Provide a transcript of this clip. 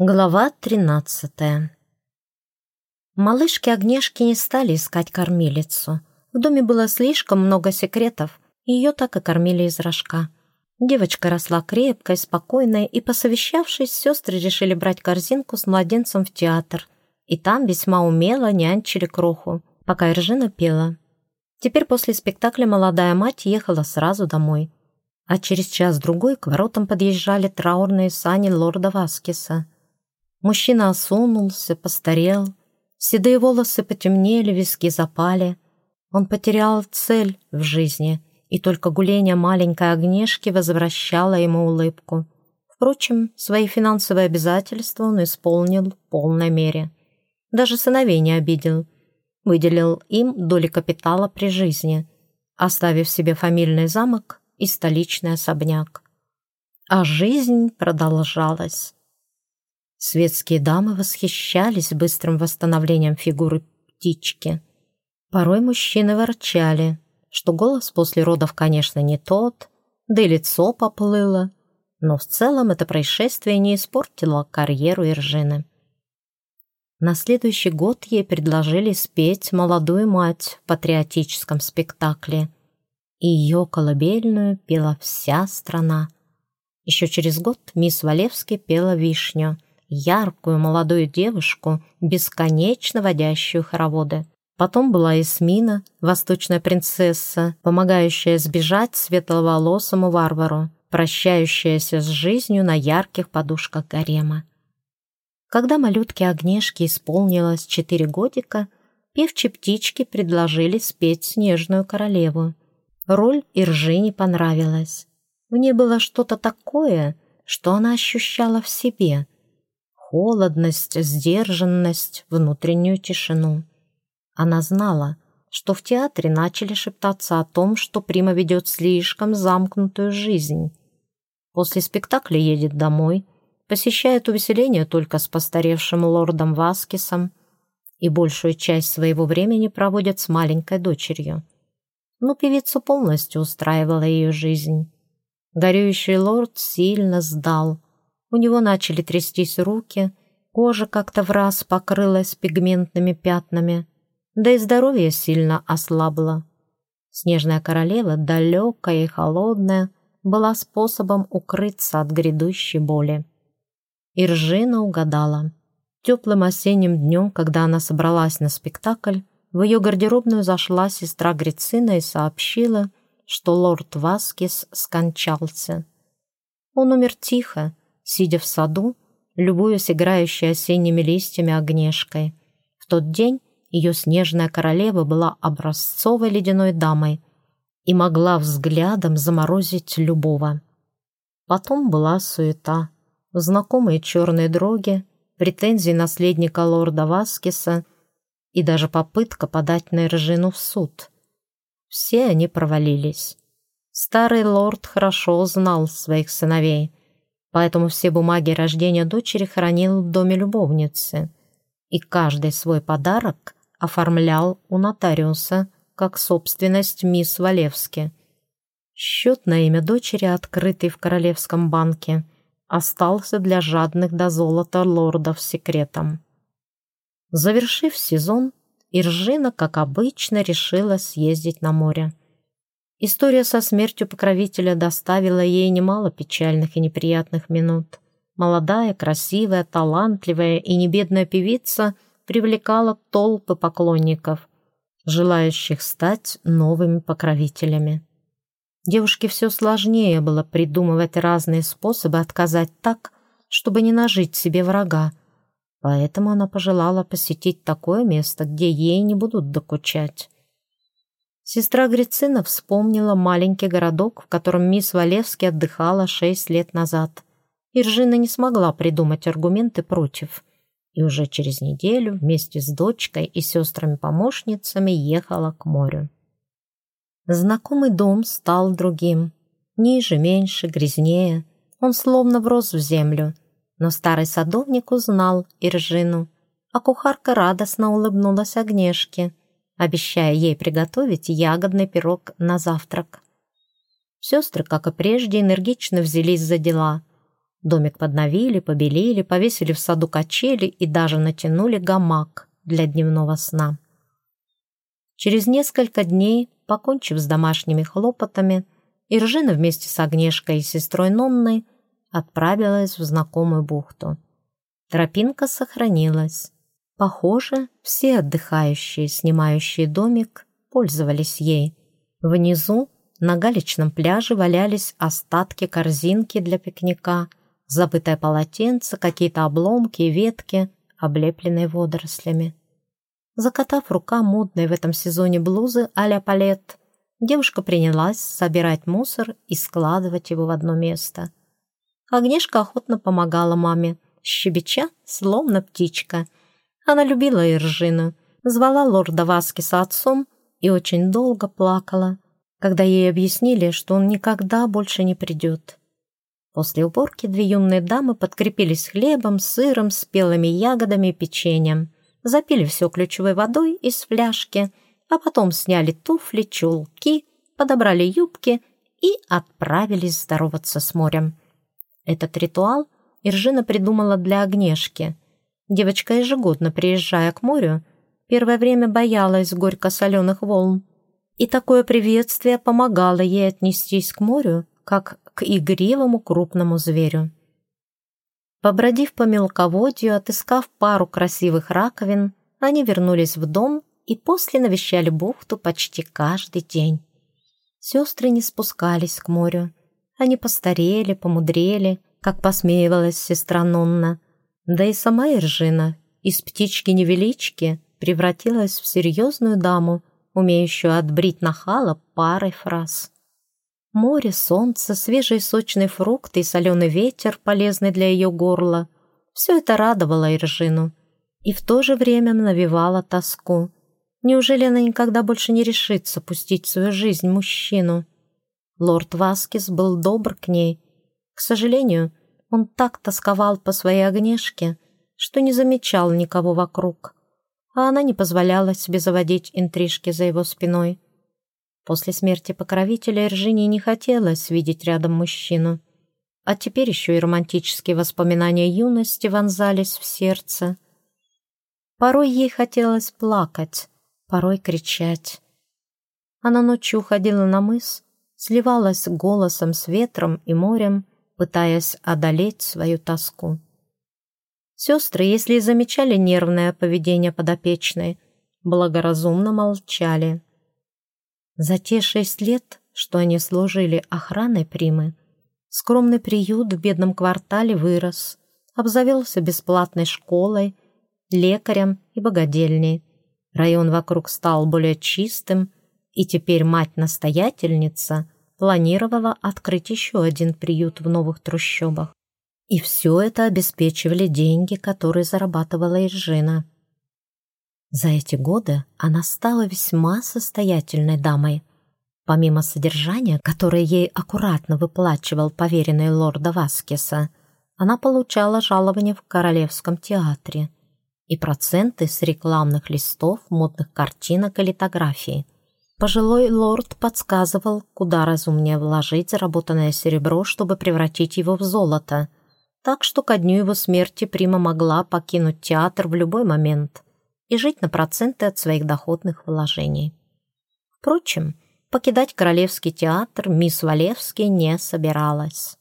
Глава тринадцатая Малышки Агнешки не стали искать кормилицу. В доме было слишком много секретов, и ее так и кормили из рожка. Девочка росла крепкой, спокойной, и, посовещавшись, сестры решили брать корзинку с младенцем в театр. И там весьма умело нянчили кроху, пока Иржина пела. Теперь после спектакля молодая мать ехала сразу домой. А через час-другой к воротам подъезжали траурные сани лорда Васкиса — Мужчина осунулся, постарел, седые волосы потемнели, виски запали. Он потерял цель в жизни, и только гуление маленькой огнешки возвращало ему улыбку. Впрочем, свои финансовые обязательства он исполнил в полной мере. Даже сыновей не обидел. Выделил им доли капитала при жизни, оставив себе фамильный замок и столичный особняк. А жизнь продолжалась. Светские дамы восхищались быстрым восстановлением фигуры птички. Порой мужчины ворчали, что голос после родов, конечно, не тот, да и лицо поплыло, но в целом это происшествие не испортило карьеру Иржины. На следующий год ей предложили спеть «Молодую мать» в патриотическом спектакле, и ее колыбельную пела вся страна. Еще через год мисс Валевский пела «Вишню», яркую молодую девушку, бесконечно водящую хороводы. Потом была Эсмина, восточная принцесса, помогающая сбежать светловолосому варвару, прощающаяся с жизнью на ярких подушках гарема. Когда малютке Огнешке исполнилось четыре годика, певчие птички предложили спеть «Снежную королеву». Роль Иржи не понравилась. В ней было что-то такое, что она ощущала в себе — холодность, сдержанность, внутреннюю тишину. Она знала, что в театре начали шептаться о том, что Прима ведет слишком замкнутую жизнь. После спектакля едет домой, посещает увеселение только с постаревшим лордом Васкисом и большую часть своего времени проводит с маленькой дочерью. Но певицу полностью устраивала ее жизнь. Горюющий лорд сильно сдал – у него начали трястись руки, кожа как-то в раз покрылась пигментными пятнами, да и здоровье сильно ослабло. Снежная королева, далекая и холодная, была способом укрыться от грядущей боли. Иржина угадала. Теплым осенним днем, когда она собралась на спектакль, в ее гардеробную зашла сестра Грицина и сообщила, что лорд Васкис скончался. Он умер тихо, сидя в саду, любуясь играющей осенними листьями огнешкой. В тот день ее снежная королева была образцовой ледяной дамой и могла взглядом заморозить любого. Потом была суета, знакомые черные дроги, претензии наследника лорда Васкиса и даже попытка подать на Иржину в суд. Все они провалились. Старый лорд хорошо знал своих сыновей, поэтому все бумаги рождения дочери хранил в доме любовницы и каждый свой подарок оформлял у нотариуса как собственность мисс Валевски. Счет на имя дочери, открытый в Королевском банке, остался для жадных до золота лордов секретом. Завершив сезон, Иржина, как обычно, решила съездить на море. История со смертью покровителя доставила ей немало печальных и неприятных минут. Молодая, красивая, талантливая и небедная певица привлекала толпы поклонников, желающих стать новыми покровителями. Девушке все сложнее было придумывать разные способы отказать так, чтобы не нажить себе врага, поэтому она пожелала посетить такое место, где ей не будут докучать. Сестра Грицина вспомнила маленький городок, в котором мисс Валевский отдыхала шесть лет назад. Иржина не смогла придумать аргументы против. И уже через неделю вместе с дочкой и сестрами-помощницами ехала к морю. Знакомый дом стал другим. Ниже, меньше, грязнее. Он словно врос в землю. Но старый садовник узнал Иржину, а кухарка радостно улыбнулась Огнешке — обещая ей приготовить ягодный пирог на завтрак. Сестры, как и прежде, энергично взялись за дела. Домик подновили, побелили, повесили в саду качели и даже натянули гамак для дневного сна. Через несколько дней, покончив с домашними хлопотами, Иржина вместе с Агнешкой и сестрой Нонной отправилась в знакомую бухту. Тропинка сохранилась. Похоже, все отдыхающие, снимающие домик, пользовались ей. Внизу, на галечном пляже, валялись остатки корзинки для пикника, забытое полотенце, какие-то обломки ветки, облепленные водорослями. Закатав рука модной в этом сезоне блузы а-ля палет, девушка принялась собирать мусор и складывать его в одно место. Агнешка охотно помогала маме, щебеча, словно птичка. Она любила Иржину, звала лорда Васкиса отцом и очень долго плакала, когда ей объяснили, что он никогда больше не придет. После уборки две юные дамы подкрепились хлебом, сыром, спелыми ягодами и печеньем, запили все ключевой водой из фляжки, а потом сняли туфли, чулки, подобрали юбки и отправились здороваться с морем. Этот ритуал Иржина придумала для Огнешки. Девочка ежегодно, приезжая к морю, первое время боялась горько-соленых волн, и такое приветствие помогало ей отнестись к морю как к игривому крупному зверю. Побродив по мелководью, отыскав пару красивых раковин, они вернулись в дом и после навещали бухту почти каждый день. Сестры не спускались к морю. Они постарели, помудрели, как посмеивалась сестра Нонна. Да и сама Иржина из птички-невелички превратилась в серьезную даму, умеющую отбрить нахала парой фраз. Море, солнце, свежие сочные фрукты и соленый ветер, полезный для ее горла — все это радовало Иржину и в то же время навевало тоску. Неужели она никогда больше не решится пустить в свою жизнь мужчину? Лорд Васкис был добр к ней. К сожалению, он так тосковал по своей огнешке, что не замечал никого вокруг, а она не позволяла себе заводить интрижки за его спиной. После смерти покровителя Иржине не хотелось видеть рядом мужчину. А теперь еще и романтические воспоминания юности вонзались в сердце. Порой ей хотелось плакать, порой кричать. Она ночью уходила на мыс, сливалась голосом с ветром и морем, пытаясь одолеть свою тоску. Сестры, если и замечали нервное поведение подопечной, благоразумно молчали. За те шесть лет, что они служили охраной Примы, скромный приют в бедном квартале вырос, обзавелся бесплатной школой, лекарем и богадельней. Район вокруг стал более чистым, и теперь мать-настоятельница планировала открыть еще один приют в новых трущобах. И все это обеспечивали деньги, которые зарабатывала Иржина. За эти годы она стала весьма состоятельной дамой. Помимо содержания, которое ей аккуратно выплачивал поверенный лорда Васкеса, она получала жалование в Королевском театре и проценты с рекламных листов, модных картинок и литографий. Пожилой лорд подсказывал, куда разумнее вложить заработанное серебро, чтобы превратить его в золото. Так что ко дню его смерти Прима могла покинуть театр в любой момент – и жить на проценты от своих доходных вложений. Впрочем, покидать Королевский театр мисс Валевский не собиралась.